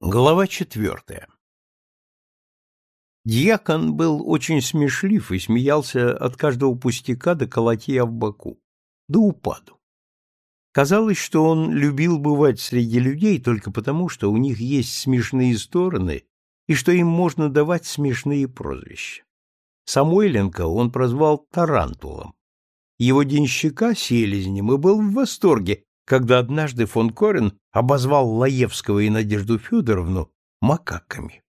Глава четвертая Дьякон был очень смешлив и смеялся от каждого пустяка до колотья в боку, до упаду. Казалось, что он любил бывать среди людей только потому, что у них есть смешные стороны и что им можно давать смешные прозвища. Самойленко он прозвал Тарантулом. Его денщика — Селезнем, и был в восторге, когда однажды фон Корен обозвал Лаевского и Надежду Федоровну макаками.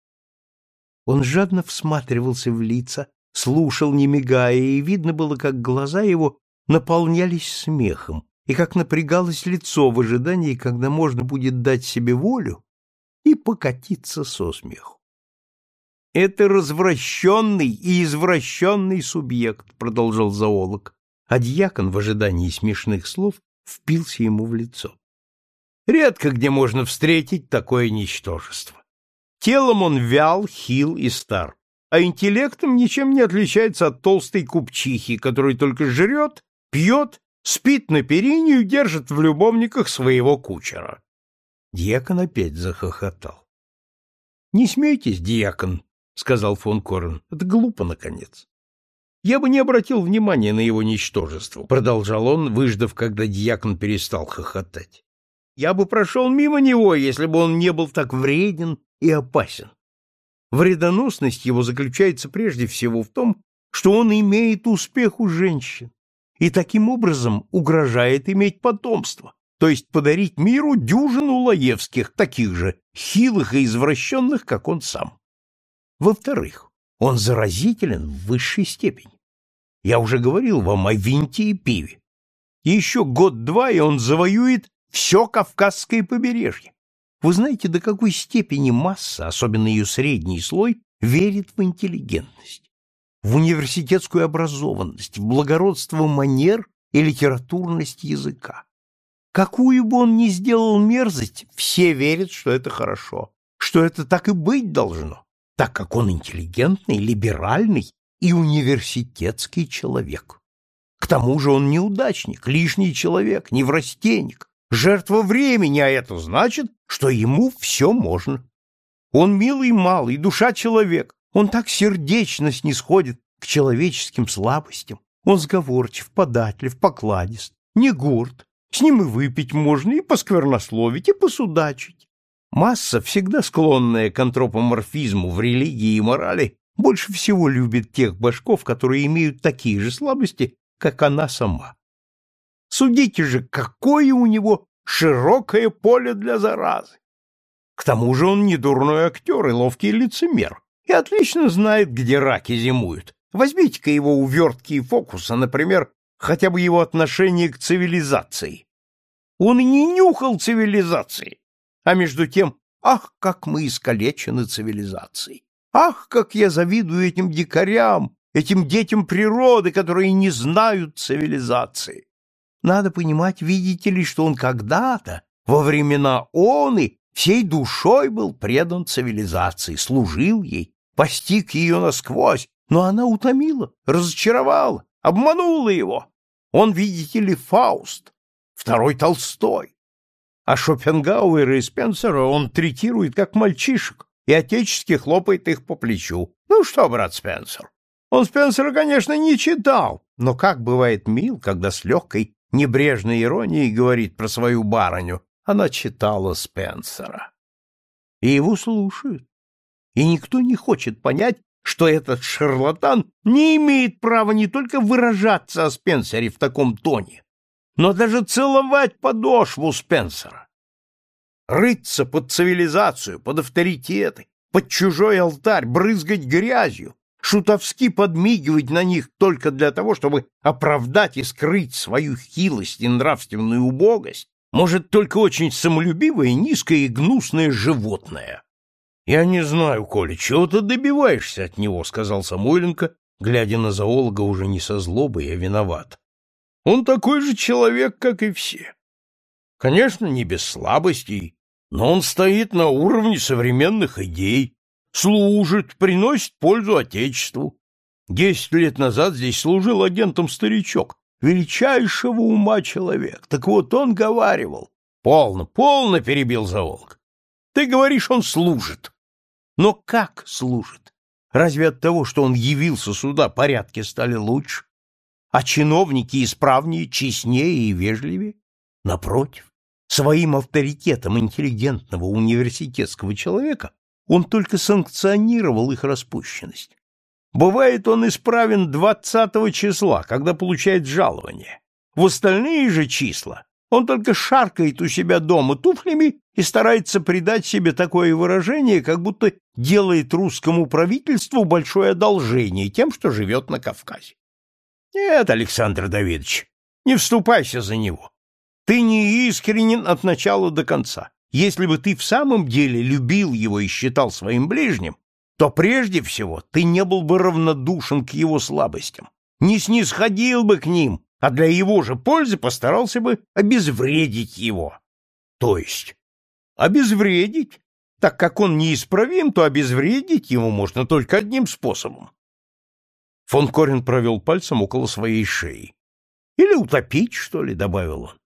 Он жадно всматривался в лица, слушал, не мигая, и видно было, как глаза его наполнялись смехом, и как напрягалось лицо в ожидании, когда можно будет дать себе волю и покатиться со смеху. «Это развращенный и извращенный субъект», — продолжал зоолог, а дьякон в ожидании смешных слов впился ему в лицо. Редко где можно встретить такое ничтожество. Телом он вял, хил и стар, а интеллектом ничем не отличается от толстой купчихи, которая только жрет, пьет, спит на перине и держит в любовниках своего кучера. Дьякон опять захохотал. — Не смейтесь, дьякон, — сказал фон Корн, — это глупо, наконец. Я бы не обратил внимания на его ничтожество, продолжал он, выждав, когда дьякон перестал хохотать. Я бы прошел мимо него, если бы он не был так вреден и опасен. Вредоносность его заключается прежде всего в том, что он имеет успех у женщин и таким образом угрожает иметь потомство, то есть подарить миру дюжину лаевских, таких же хилых и извращенных, как он сам. Во-вторых, он заразителен в высшей степени. Я уже говорил вам о винте и пиве. еще год-два, и он завоюет все Кавказское побережье. Вы знаете, до какой степени масса, особенно ее средний слой, верит в интеллигентность, в университетскую образованность, в благородство манер и литературность языка. Какую бы он ни сделал мерзость, все верят, что это хорошо, что это так и быть должно, так как он интеллигентный, либеральный и университетский человек. К тому же он неудачник, лишний человек, неврастенник, жертва времени, а это значит, что ему все можно. Он милый малый, душа человек, он так сердечно снисходит к человеческим слабостям. Он сговорчив, податлив, покладист, не горд. С ним и выпить можно, и посквернословить, и посудачить. Масса, всегда склонная к антропоморфизму в религии и морали, больше всего любит тех башков, которые имеют такие же слабости, как она сама. Судите же, какое у него широкое поле для заразы. К тому же он не дурной актер и ловкий лицемер, и отлично знает, где раки зимуют. Возьмите-ка его увертки и фокусы, например, хотя бы его отношение к цивилизации. Он не нюхал цивилизации, а между тем, ах, как мы искалечены цивилизацией! Ах, как я завидую этим дикарям, этим детям природы, которые не знают цивилизации! Надо понимать, видите ли, что он когда-то, во времена оны, всей душой был предан цивилизации, служил ей, постиг ее насквозь, но она утомила, разочаровала, обманула его. Он, видите ли, Фауст, второй Толстой. А Шопенгауэра и Спенсера он третирует как мальчишек и отечески хлопает их по плечу. Ну что, брат Спенсер? Он Спенсера, конечно, не читал, но как бывает мил, когда с легкой небрежной иронией говорит про свою барыню. Она читала Спенсера. И его слушают. И никто не хочет понять, что этот шарлатан не имеет права не только выражаться о Спенсере в таком тоне, но даже целовать подошву Спенсера. Рыться под цивилизацию, под авторитеты, под чужой алтарь, брызгать грязью, шутовски подмигивать на них только для того, чтобы оправдать и скрыть свою хилость и нравственную убогость, может только очень самолюбивое, низкое и гнусное животное. Я не знаю, Коля, чего ты добиваешься от него, сказал Самойленко, глядя на зоолога уже не со злобой, а виноват. Он такой же человек, как и все. Конечно, не без слабостей, но он стоит на уровне современных идей, служит, приносит пользу Отечеству. Десять лет назад здесь служил агентом старичок, величайшего ума человек. Так вот он говаривал. Полно, полно перебил зоолог. Ты говоришь, он служит. Но как служит? Разве от того, что он явился сюда, порядки стали лучше? А чиновники исправнее, честнее и вежливее? Напротив, своим авторитетом интеллигентного университетского человека он только санкционировал их распущенность. Бывает, он исправен 20 числа, когда получает жалование. В остальные же числа он только шаркает у себя дома туфлями и старается придать себе такое выражение, как будто делает русскому правительству большое одолжение тем, что живет на Кавказе. Нет, Александр Давидович, не вступайся за него. Ты не искренен от начала до конца. Если бы ты в самом деле любил его и считал своим ближним, то прежде всего ты не был бы равнодушен к его слабостям, не снисходил бы к ним, а для его же пользы постарался бы обезвредить его. То есть обезвредить, так как он неисправим, то обезвредить ему можно только одним способом. Фон Корин провел пальцем около своей шеи. Или утопить, что ли, добавил он.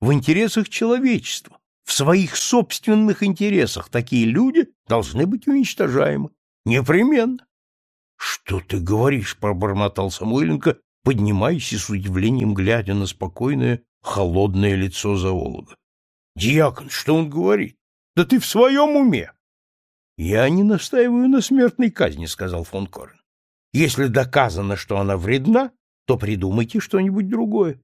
В интересах человечества, в своих собственных интересах такие люди должны быть уничтожаемы. Непременно. — Что ты говоришь? — пробормотал Самойленко, поднимаясь и с удивлением глядя на спокойное, холодное лицо зоолога. — Дьякон, что он говорит? Да ты в своем уме! — Я не настаиваю на смертной казни, — сказал фон Корн. — Если доказано, что она вредна, то придумайте что-нибудь другое.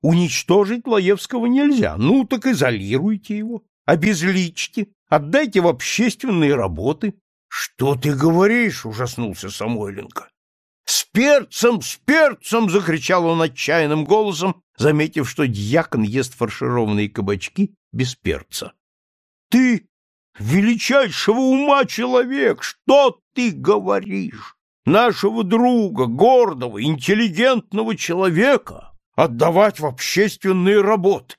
Уничтожить Лаевского нельзя, ну так изолируйте его, обезличьте, отдайте в общественные работы. — Что ты говоришь? — ужаснулся Самойленко. «С перцем, с перцем!» — закричал он отчаянным голосом, заметив, что дьякон ест фаршированные кабачки без перца. «Ты величайшего ума человек! Что ты говоришь? Нашего друга, гордого, интеллигентного человека отдавать в общественные работы!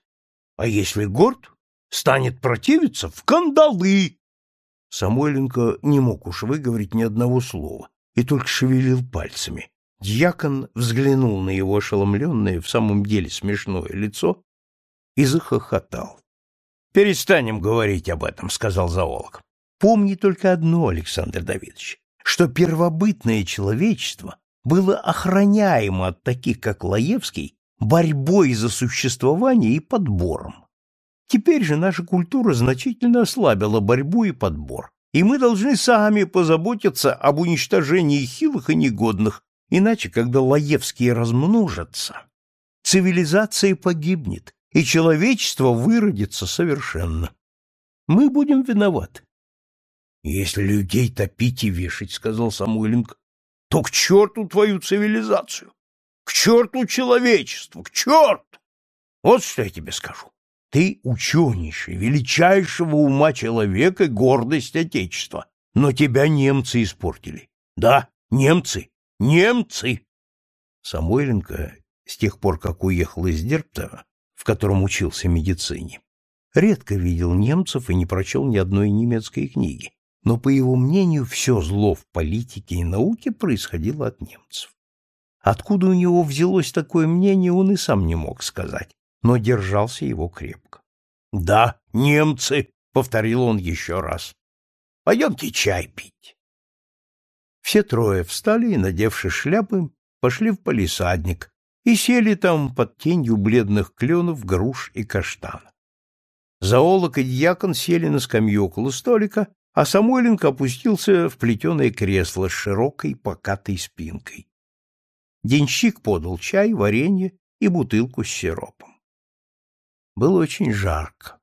А если горд, станет противиться в кандалы!» Самойленко не мог уж выговорить ни одного слова и только шевелил пальцами. Дьякон взглянул на его ошеломленное, в самом деле смешное лицо и захохотал. — Перестанем говорить об этом, — сказал зоолог. — Помни только одно, Александр Давидович, что первобытное человечество было охраняемо от таких, как Лаевский, борьбой за существование и подбором. Теперь же наша культура значительно ослабила борьбу и подбор и мы должны сами позаботиться об уничтожении хилых и негодных, иначе, когда Лаевские размножатся, цивилизация погибнет, и человечество выродится совершенно. Мы будем виноваты. — Если людей топить и вешать, — сказал Самойленко, — то к черту твою цивилизацию, к черту человечество, к черту! Вот что я тебе скажу. Ты ученейший, величайшего ума человека, гордость Отечества. Но тебя немцы испортили. Да, немцы, немцы. Самойленко, с тех пор, как уехал из Дерптова, в котором учился медицине, редко видел немцев и не прочел ни одной немецкой книги. Но, по его мнению, все зло в политике и науке происходило от немцев. Откуда у него взялось такое мнение, он и сам не мог сказать но держался его крепко. — Да, немцы, — повторил он еще раз. — Пойдемте чай пить. Все трое встали и, надевши шляпы, пошли в палисадник и сели там под тенью бледных кленов, груш и каштана. Зоолог и дьякон сели на скамью около столика, а Самойленко опустился в плетеное кресло с широкой покатой спинкой. Денщик подал чай, варенье и бутылку с сиропом. Было очень жарко,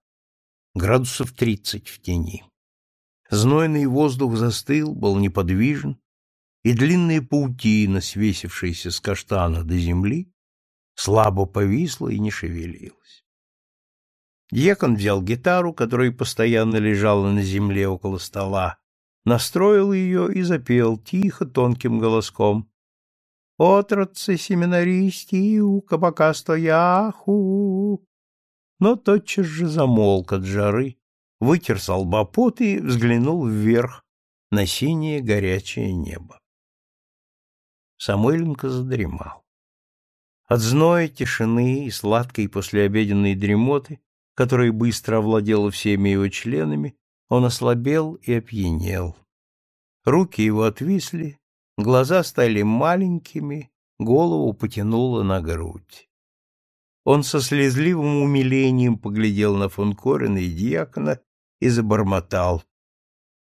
градусов тридцать в тени. Знойный воздух застыл, был неподвижен, и длинная паутина, свесившаяся с каштана до земли, слабо повисла и не шевелилась. Дьякон взял гитару, которая постоянно лежала на земле около стола, настроил ее и запел тихо, тонким голоском. «Отрадцы семинаристи у кабака стояху, но тотчас же замолк от жары, вытер с лба пот и взглянул вверх на синее горячее небо. Самойленко задремал. От зноя, тишины и сладкой послеобеденной дремоты, которая быстро овладела всеми его членами, Он ослабел и опьянел. Руки его отвисли, глаза стали маленькими, голову потянуло на грудь. Он со слезливым умилением поглядел на фон Корена и диакона и забормотал.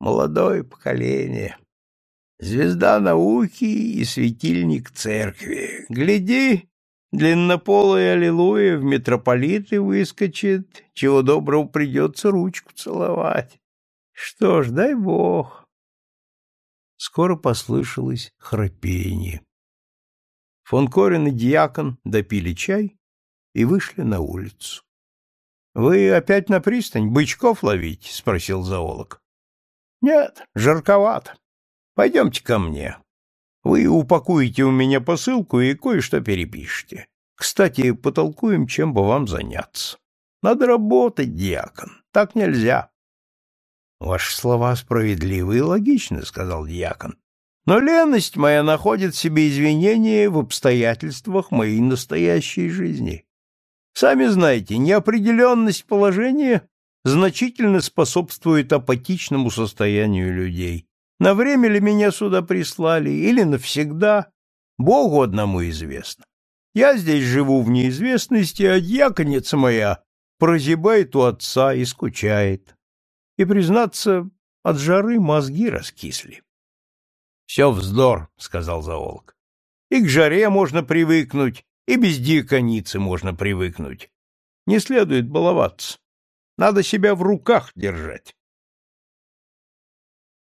Молодое поколение, звезда науки и светильник церкви. Гляди, длиннополая аллилуйя в митрополиты выскочит, чего доброго придется ручку целовать. Что ж, дай бог. Скоро послышалось храпение. Фон Корен и диакон допили чай и вышли на улицу. — Вы опять на пристань бычков ловить? спросил зоолог. — Нет, жарковато. Пойдемте ко мне. Вы упакуете у меня посылку и кое-что перепишите. Кстати, потолкуем, чем бы вам заняться. Надо работать, диакон. Так нельзя. — Ваши слова справедливы и логичны, — сказал дьякон. — Но леность моя находит себе извинения в обстоятельствах моей настоящей жизни. Сами знаете, неопределенность положения значительно способствует апатичному состоянию людей. На время ли меня сюда прислали или навсегда, Богу одному известно. Я здесь живу в неизвестности, а дьяконица моя прозябает у отца и скучает и, признаться, от жары мозги раскисли. — Все вздор, — сказал зоолог. — И к жаре можно привыкнуть, и без диаконицы можно привыкнуть. Не следует баловаться. Надо себя в руках держать.